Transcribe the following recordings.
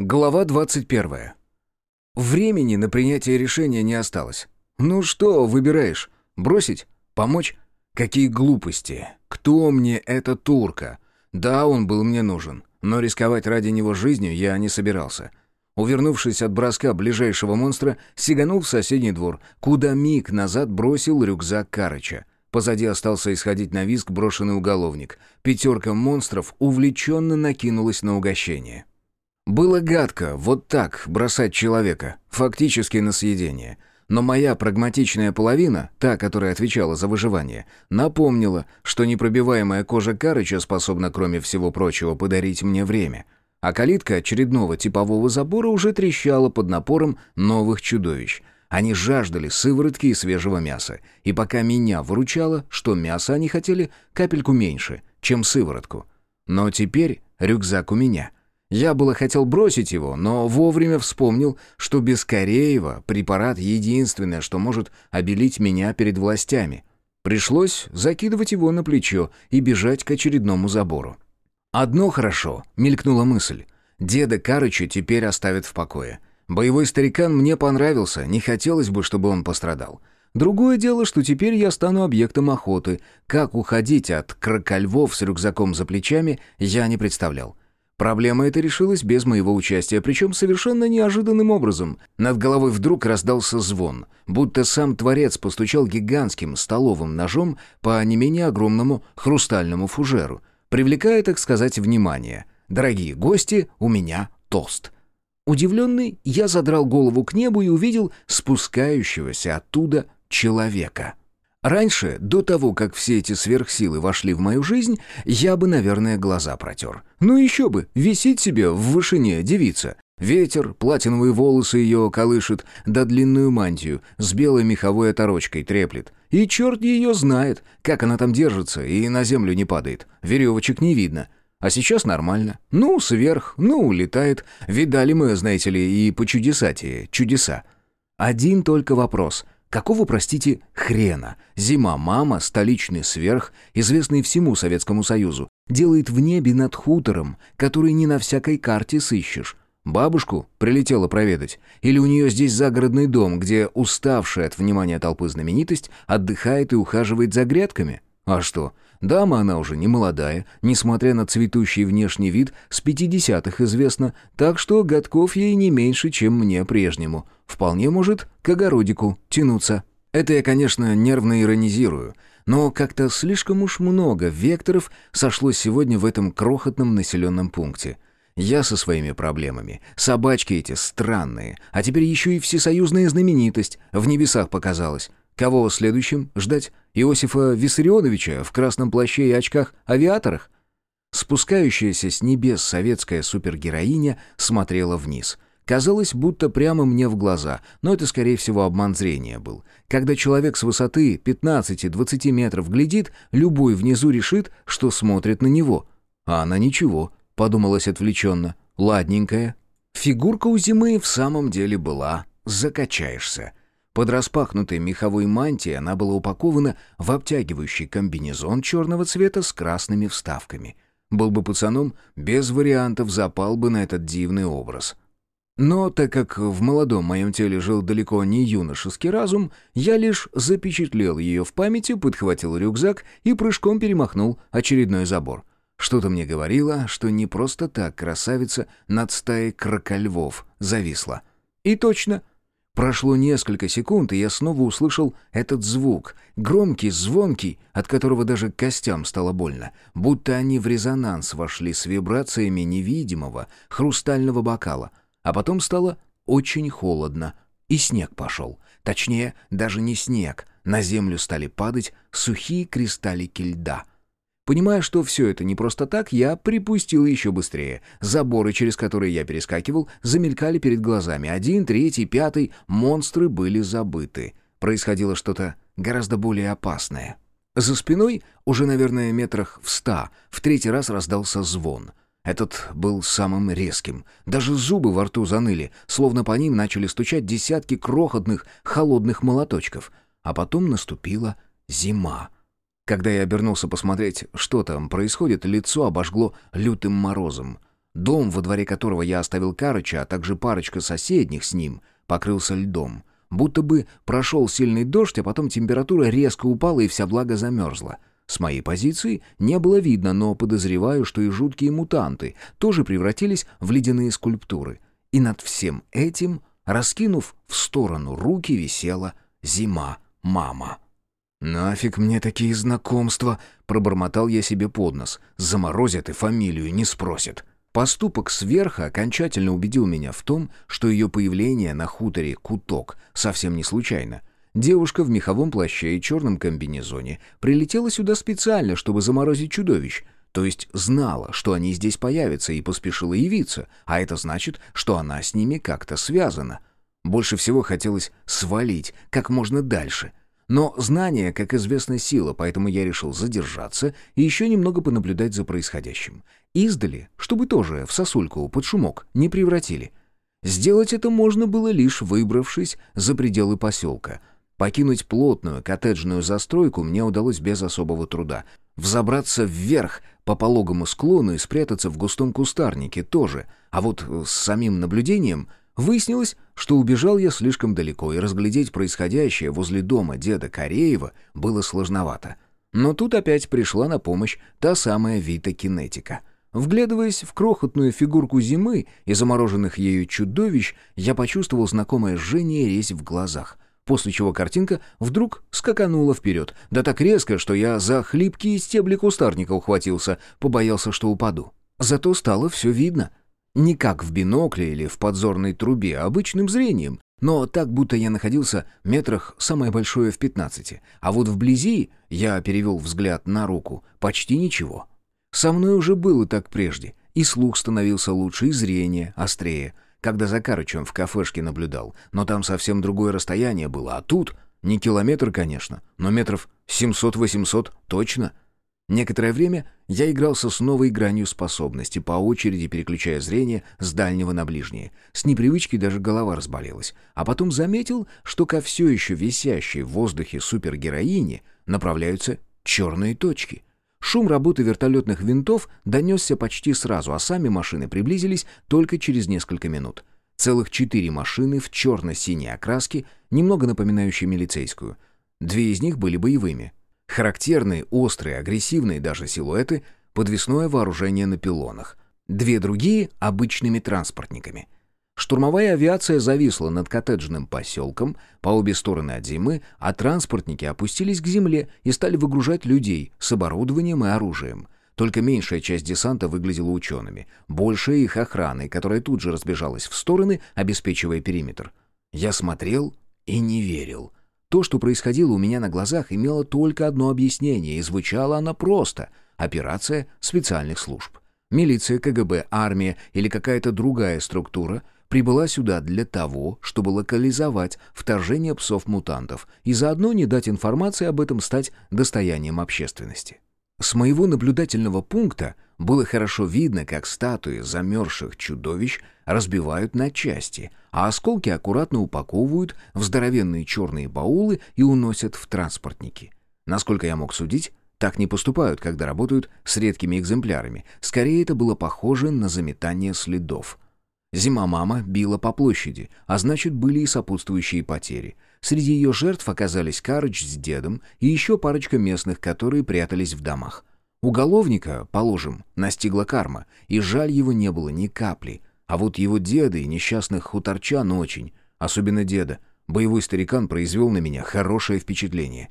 Глава 21. Времени на принятие решения не осталось. Ну что выбираешь? Бросить? Помочь? Какие глупости. Кто мне эта турка? Да, он был мне нужен, но рисковать ради него жизнью я не собирался. Увернувшись от броска ближайшего монстра, сиганул в соседний двор, куда миг назад бросил рюкзак Карыча. Позади остался исходить на виск брошенный уголовник. Пятерка монстров увлеченно накинулась на угощение. Было гадко вот так бросать человека, фактически на съедение. Но моя прагматичная половина, та, которая отвечала за выживание, напомнила, что непробиваемая кожа Карыча способна, кроме всего прочего, подарить мне время. А калитка очередного типового забора уже трещала под напором новых чудовищ. Они жаждали сыворотки и свежего мяса. И пока меня выручало, что мяса они хотели капельку меньше, чем сыворотку. Но теперь рюкзак у меня — я было хотел бросить его, но вовремя вспомнил, что без Кореева препарат единственное, что может обелить меня перед властями. Пришлось закидывать его на плечо и бежать к очередному забору. «Одно хорошо», — мелькнула мысль. «Деда Карыча теперь оставят в покое. Боевой старикан мне понравился, не хотелось бы, чтобы он пострадал. Другое дело, что теперь я стану объектом охоты. Как уходить от крокольвов с рюкзаком за плечами, я не представлял. Проблема эта решилась без моего участия, причем совершенно неожиданным образом. Над головой вдруг раздался звон, будто сам Творец постучал гигантским столовым ножом по не менее огромному хрустальному фужеру, привлекая, так сказать, внимание. «Дорогие гости, у меня тост». Удивленный, я задрал голову к небу и увидел спускающегося оттуда человека. Раньше, до того, как все эти сверхсилы вошли в мою жизнь, я бы, наверное, глаза протер. Ну еще бы, висит себе в вышине девица. Ветер, платиновые волосы ее колышет, да длинную мантию с белой меховой оторочкой треплет. И черт ее знает, как она там держится и на землю не падает. Веревочек не видно. А сейчас нормально. Ну, сверх, ну, улетает. Видали мы, знаете ли, и по чудесатие, чудеса. Один только вопрос — Какого, простите, хрена? Зима-мама, столичный сверх, известный всему Советскому Союзу, делает в небе над хутором, который не на всякой карте сыщешь. Бабушку прилетела проведать? Или у нее здесь загородный дом, где уставшая от внимания толпы знаменитость отдыхает и ухаживает за грядками? А что, Дама она уже не молодая, несмотря на цветущий внешний вид, с пятидесятых известно, так что годков ей не меньше, чем мне прежнему. Вполне может к огородику тянуться. Это я, конечно, нервно иронизирую, но как-то слишком уж много векторов сошло сегодня в этом крохотном населенном пункте. Я со своими проблемами, собачки эти странные, а теперь еще и всесоюзная знаменитость в небесах показалась. Кого следующим ждать? Иосифа Виссарионовича в красном плаще и очках-авиаторах? Спускающаяся с небес советская супергероиня смотрела вниз. Казалось, будто прямо мне в глаза, но это, скорее всего, обман зрения был. Когда человек с высоты 15-20 метров глядит, любой внизу решит, что смотрит на него. А она ничего, подумалось отвлеченно. Ладненькая. Фигурка у зимы в самом деле была. Закачаешься. Под распахнутой меховой мантией она была упакована в обтягивающий комбинезон черного цвета с красными вставками. Был бы пацаном, без вариантов запал бы на этот дивный образ. Но так как в молодом моем теле жил далеко не юношеский разум, я лишь запечатлел ее в памяти, подхватил рюкзак и прыжком перемахнул очередной забор. Что-то мне говорило, что не просто так красавица над стаей крокольвов зависла. И точно, Прошло несколько секунд, и я снова услышал этот звук, громкий, звонкий, от которого даже костям стало больно, будто они в резонанс вошли с вибрациями невидимого хрустального бокала. А потом стало очень холодно, и снег пошел. Точнее, даже не снег, на землю стали падать сухие кристаллики льда — Понимая, что все это не просто так, я припустил еще быстрее. Заборы, через которые я перескакивал, замелькали перед глазами. Один, третий, пятый. Монстры были забыты. Происходило что-то гораздо более опасное. За спиной, уже, наверное, метрах в ста, в третий раз раздался звон. Этот был самым резким. Даже зубы во рту заныли, словно по ним начали стучать десятки крохотных, холодных молоточков. А потом наступила зима. Когда я обернулся посмотреть, что там происходит, лицо обожгло лютым морозом. Дом, во дворе которого я оставил Карыча, а также парочка соседних с ним, покрылся льдом. Будто бы прошел сильный дождь, а потом температура резко упала и вся влага замерзла. С моей позиции не было видно, но подозреваю, что и жуткие мутанты тоже превратились в ледяные скульптуры. И над всем этим, раскинув в сторону руки, висела зима-мама. «Нафиг мне такие знакомства!» — пробормотал я себе под нос. «Заморозят и фамилию не спросят». Поступок сверха окончательно убедил меня в том, что ее появление на хуторе Куток совсем не случайно. Девушка в меховом плаще и черном комбинезоне прилетела сюда специально, чтобы заморозить чудовищ, то есть знала, что они здесь появятся и поспешила явиться, а это значит, что она с ними как-то связана. Больше всего хотелось свалить как можно дальше, но знание, как известно, сила, поэтому я решил задержаться и еще немного понаблюдать за происходящим. Издали, чтобы тоже в сосульку под шумок не превратили. Сделать это можно было лишь выбравшись за пределы поселка. Покинуть плотную коттеджную застройку мне удалось без особого труда. Взобраться вверх по пологому склону и спрятаться в густом кустарнике тоже, а вот с самим наблюдением Выяснилось, что убежал я слишком далеко, и разглядеть происходящее возле дома деда Кореева было сложновато. Но тут опять пришла на помощь та самая Вита-кинетика. Вглядываясь в крохотную фигурку зимы и замороженных ею чудовищ, я почувствовал знакомое жжение резь в глазах, после чего картинка вдруг скаканула вперед, да так резко, что я за хлипкие стебли кустарника ухватился, побоялся, что упаду. Зато стало все видно — не как в бинокле или в подзорной трубе, а обычным зрением, но так, будто я находился метрах самое большое в пятнадцати, а вот вблизи, я перевел взгляд на руку, почти ничего. Со мной уже было так прежде, и слух становился лучше, и зрение острее, когда за Карычем в кафешке наблюдал, но там совсем другое расстояние было, а тут не километр, конечно, но метров семьсот-восемьсот точно — Некоторое время я игрался с новой гранью способности, по очереди переключая зрение с дальнего на ближнее. С непривычки даже голова разболелась. А потом заметил, что ко все еще висящей в воздухе супергероине направляются черные точки. Шум работы вертолетных винтов донесся почти сразу, а сами машины приблизились только через несколько минут. Целых четыре машины в черно-синей окраске, немного напоминающей милицейскую. Две из них были боевыми — Характерные, острые, агрессивные даже силуэты, подвесное вооружение на пилонах. Две другие — обычными транспортниками. Штурмовая авиация зависла над коттеджным поселком по обе стороны от зимы, а транспортники опустились к земле и стали выгружать людей с оборудованием и оружием. Только меньшая часть десанта выглядела учеными, большая их охраной, которая тут же разбежалась в стороны, обеспечивая периметр. Я смотрел и не верил — то, что происходило у меня на глазах, имело только одно объяснение, и звучало оно просто — операция специальных служб. Милиция, КГБ, армия или какая-то другая структура прибыла сюда для того, чтобы локализовать вторжение псов-мутантов и заодно не дать информации об этом стать достоянием общественности. С моего наблюдательного пункта было хорошо видно, как статуи замерзших чудовищ разбивают на части, а осколки аккуратно упаковывают в здоровенные черные баулы и уносят в транспортники. Насколько я мог судить, так не поступают, когда работают с редкими экземплярами. Скорее, это было похоже на заметание следов. Зима-мама била по площади, а значит, были и сопутствующие потери — Среди ее жертв оказались Карыч с дедом и еще парочка местных, которые прятались в домах. Уголовника, положим, настигла карма, и жаль его не было ни капли. А вот его деда и несчастных хуторчан очень, особенно деда. Боевой старикан произвел на меня хорошее впечатление.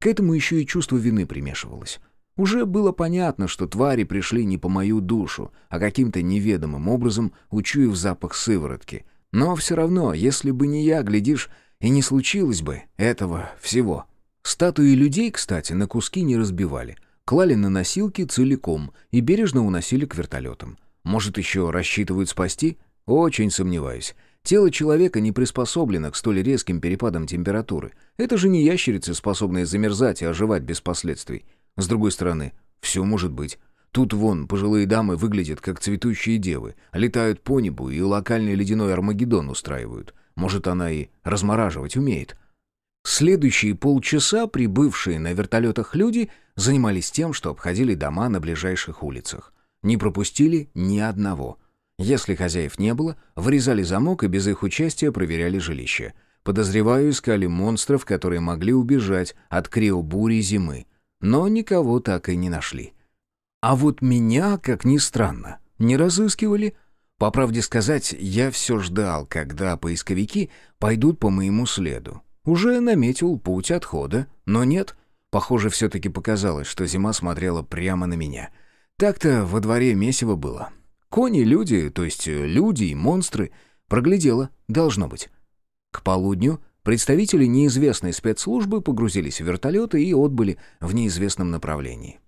К этому еще и чувство вины примешивалось. Уже было понятно, что твари пришли не по мою душу, а каким-то неведомым образом учуяв запах сыворотки. Но все равно, если бы не я, глядишь, и не случилось бы этого всего. Статуи людей, кстати, на куски не разбивали. Клали на носилки целиком и бережно уносили к вертолетам. Может, еще рассчитывают спасти? Очень сомневаюсь. Тело человека не приспособлено к столь резким перепадам температуры. Это же не ящерицы, способные замерзать и оживать без последствий. С другой стороны, все может быть. Тут вон пожилые дамы выглядят как цветущие девы, летают по небу и локальный ледяной Армагеддон устраивают. Может, она и размораживать умеет. Следующие полчаса прибывшие на вертолетах люди занимались тем, что обходили дома на ближайших улицах. Не пропустили ни одного. Если хозяев не было, врезали замок и без их участия проверяли жилище. Подозреваю, искали монстров, которые могли убежать от криобури зимы. Но никого так и не нашли. А вот меня, как ни странно, не разыскивали. По правде сказать, я все ждал, когда поисковики пойдут по моему следу. Уже наметил путь отхода, но нет. Похоже, все-таки показалось, что зима смотрела прямо на меня. Так-то во дворе месиво было. Кони, люди, то есть люди и монстры, проглядела, должно быть. К полудню представители неизвестной спецслужбы погрузились в вертолеты и отбыли в неизвестном направлении.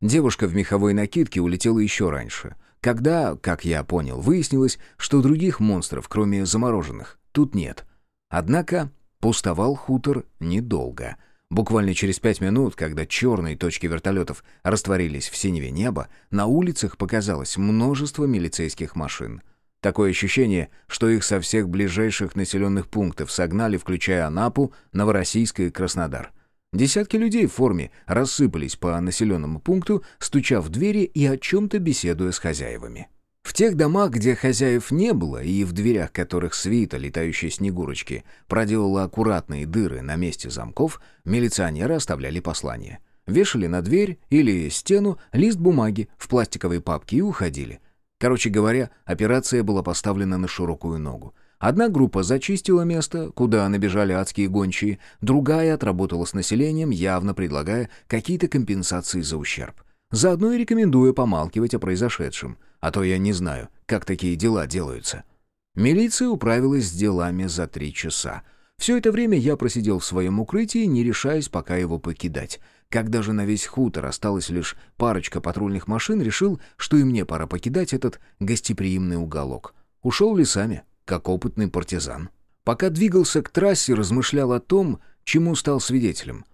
Девушка в меховой накидке улетела еще раньше, когда, как я понял, выяснилось, что других монстров, кроме замороженных, тут нет. Однако пустовал хутор недолго. Буквально через пять минут, когда черные точки вертолетов растворились в синеве неба, на улицах показалось множество милицейских машин — Такое ощущение, что их со всех ближайших населенных пунктов согнали, включая Анапу, Новороссийск и Краснодар. Десятки людей в форме рассыпались по населенному пункту, стуча в двери и о чем-то беседуя с хозяевами. В тех домах, где хозяев не было, и в дверях которых свита летающей снегурочки проделала аккуратные дыры на месте замков, милиционеры оставляли послания. Вешали на дверь или стену лист бумаги в пластиковой папке и уходили. Короче говоря, операция была поставлена на широкую ногу. Одна группа зачистила место, куда набежали адские гончие, другая отработала с населением, явно предлагая какие-то компенсации за ущерб. Заодно и рекомендуя помалкивать о произошедшем, а то я не знаю, как такие дела делаются. Милиция управилась с делами за три часа. Все это время я просидел в своем укрытии, не решаясь пока его покидать — когда же на весь хутор осталась лишь парочка патрульных машин, решил, что и мне пора покидать этот гостеприимный уголок. Ушел лесами, как опытный партизан. Пока двигался к трассе, размышлял о том, чему стал свидетелем.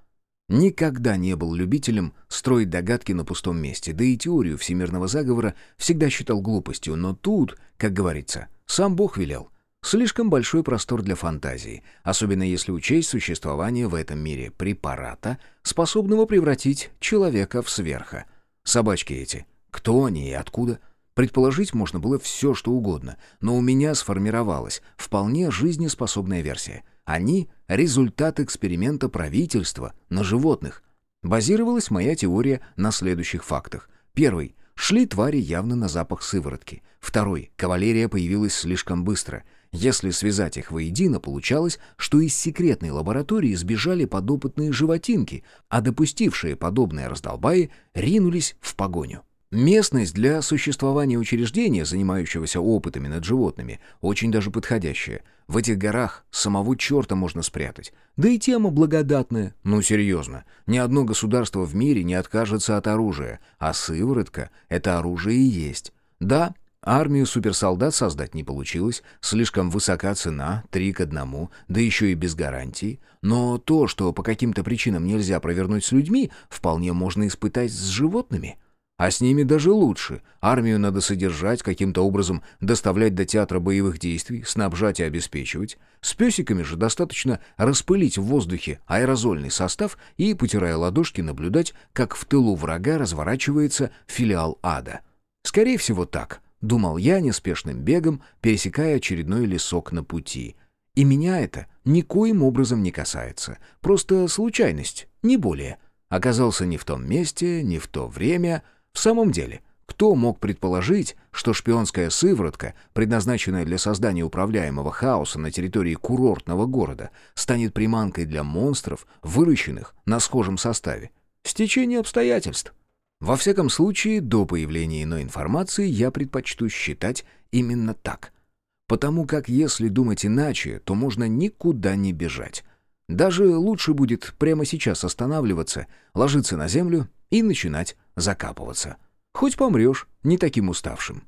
Никогда не был любителем строить догадки на пустом месте, да и теорию всемирного заговора всегда считал глупостью, но тут, как говорится, сам Бог велел. Слишком большой простор для фантазии, особенно если учесть существование в этом мире препарата, способного превратить человека в сверха. Собачки эти. Кто они и откуда? Предположить можно было все, что угодно, но у меня сформировалась вполне жизнеспособная версия. Они — результат эксперимента правительства на животных. Базировалась моя теория на следующих фактах. Первый — шли твари явно на запах сыворотки. Второй — кавалерия появилась слишком быстро — если связать их воедино, получалось, что из секретной лаборатории сбежали подопытные животинки, а допустившие подобные раздолбаи ринулись в погоню. Местность для существования учреждения, занимающегося опытами над животными, очень даже подходящая. В этих горах самого черта можно спрятать. Да и тема благодатная. Ну, серьезно. Ни одно государство в мире не откажется от оружия, а сыворотка — это оружие и есть. Да, Армию суперсолдат создать не получилось, слишком высока цена, три к одному, да еще и без гарантии. Но то, что по каким-то причинам нельзя провернуть с людьми, вполне можно испытать с животными. А с ними даже лучше. Армию надо содержать, каким-то образом доставлять до театра боевых действий, снабжать и обеспечивать. С песиками же достаточно распылить в воздухе аэрозольный состав и, потирая ладошки, наблюдать, как в тылу врага разворачивается филиал ада. Скорее всего так. Думал я неспешным бегом, пересекая очередной лесок на пути. И меня это никоим образом не касается. Просто случайность, не более. Оказался не в том месте, не в то время. В самом деле, кто мог предположить, что шпионская сыворотка, предназначенная для создания управляемого хаоса на территории курортного города, станет приманкой для монстров, выращенных на схожем составе? Стечение обстоятельств. Во всяком случае, до появления иной информации я предпочту считать именно так. Потому как если думать иначе, то можно никуда не бежать. Даже лучше будет прямо сейчас останавливаться, ложиться на землю и начинать закапываться. Хоть помрешь, не таким уставшим.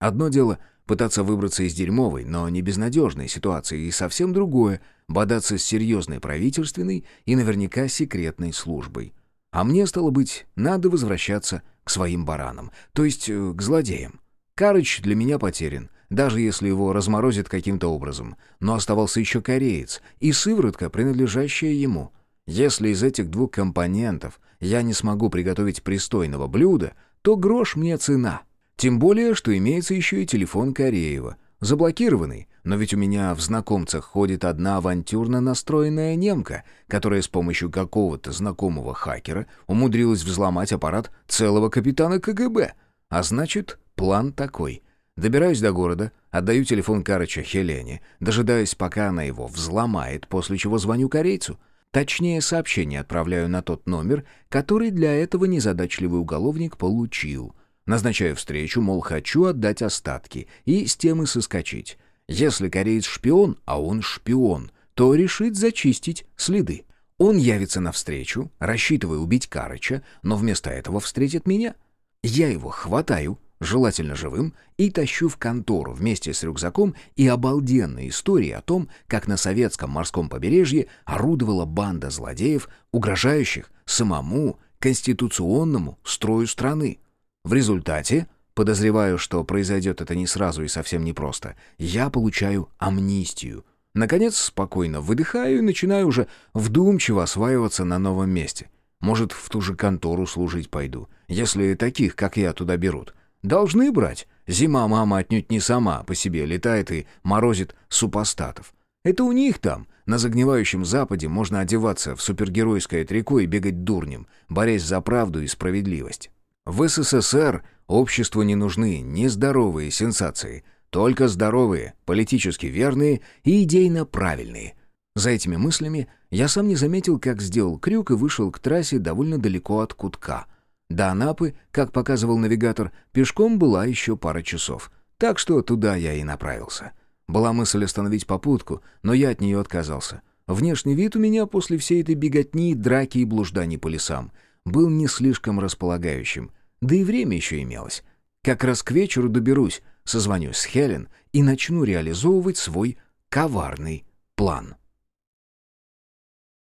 Одно дело — пытаться выбраться из дерьмовой, но не безнадежной ситуации, и совсем другое — бодаться с серьезной правительственной и наверняка секретной службой — а мне, стало быть, надо возвращаться к своим баранам, то есть э, к злодеям. Карыч для меня потерян, даже если его разморозят каким-то образом. Но оставался еще кореец и сыворотка, принадлежащая ему. Если из этих двух компонентов я не смогу приготовить пристойного блюда, то грош мне цена. Тем более, что имеется еще и телефон Кореева. Заблокированный, но ведь у меня в знакомцах ходит одна авантюрно настроенная немка, которая с помощью какого-то знакомого хакера умудрилась взломать аппарат целого капитана КГБ. А значит, план такой. Добираюсь до города, отдаю телефон Карыча Хелене, дожидаясь, пока она его взломает, после чего звоню корейцу. Точнее, сообщение отправляю на тот номер, который для этого незадачливый уголовник получил. Назначаю встречу, мол, хочу отдать остатки и с темы соскочить. Если кореец шпион, а он шпион, то решит зачистить следы. Он явится навстречу, рассчитывая убить Карыча, но вместо этого встретит меня. Я его хватаю, желательно живым, и тащу в контору вместе с рюкзаком и обалденной историей о том, как на советском морском побережье орудовала банда злодеев, угрожающих самому конституционному строю страны. В результате, подозреваю, что произойдет это не сразу и совсем непросто, я получаю амнистию. Наконец, спокойно выдыхаю и начинаю уже вдумчиво осваиваться на новом месте. Может, в ту же контору служить пойду, если таких, как я, туда берут. Должны брать. Зима мама отнюдь не сама по себе летает и морозит супостатов. Это у них там, на загнивающем Западе, можно одеваться в супергеройское трико и бегать дурнем, борясь за правду и справедливость. В СССР обществу не нужны нездоровые сенсации, только здоровые, политически верные и идейно правильные. За этими мыслями я сам не заметил, как сделал крюк и вышел к трассе довольно далеко от кутка — до Анапы, как показывал навигатор, пешком была еще пара часов. Так что туда я и направился. Была мысль остановить попутку, но я от нее отказался. Внешний вид у меня после всей этой беготни, драки и блужданий по лесам был не слишком располагающим. Да и время еще имелось. Как раз к вечеру доберусь, созвонюсь с Хелен и начну реализовывать свой коварный план.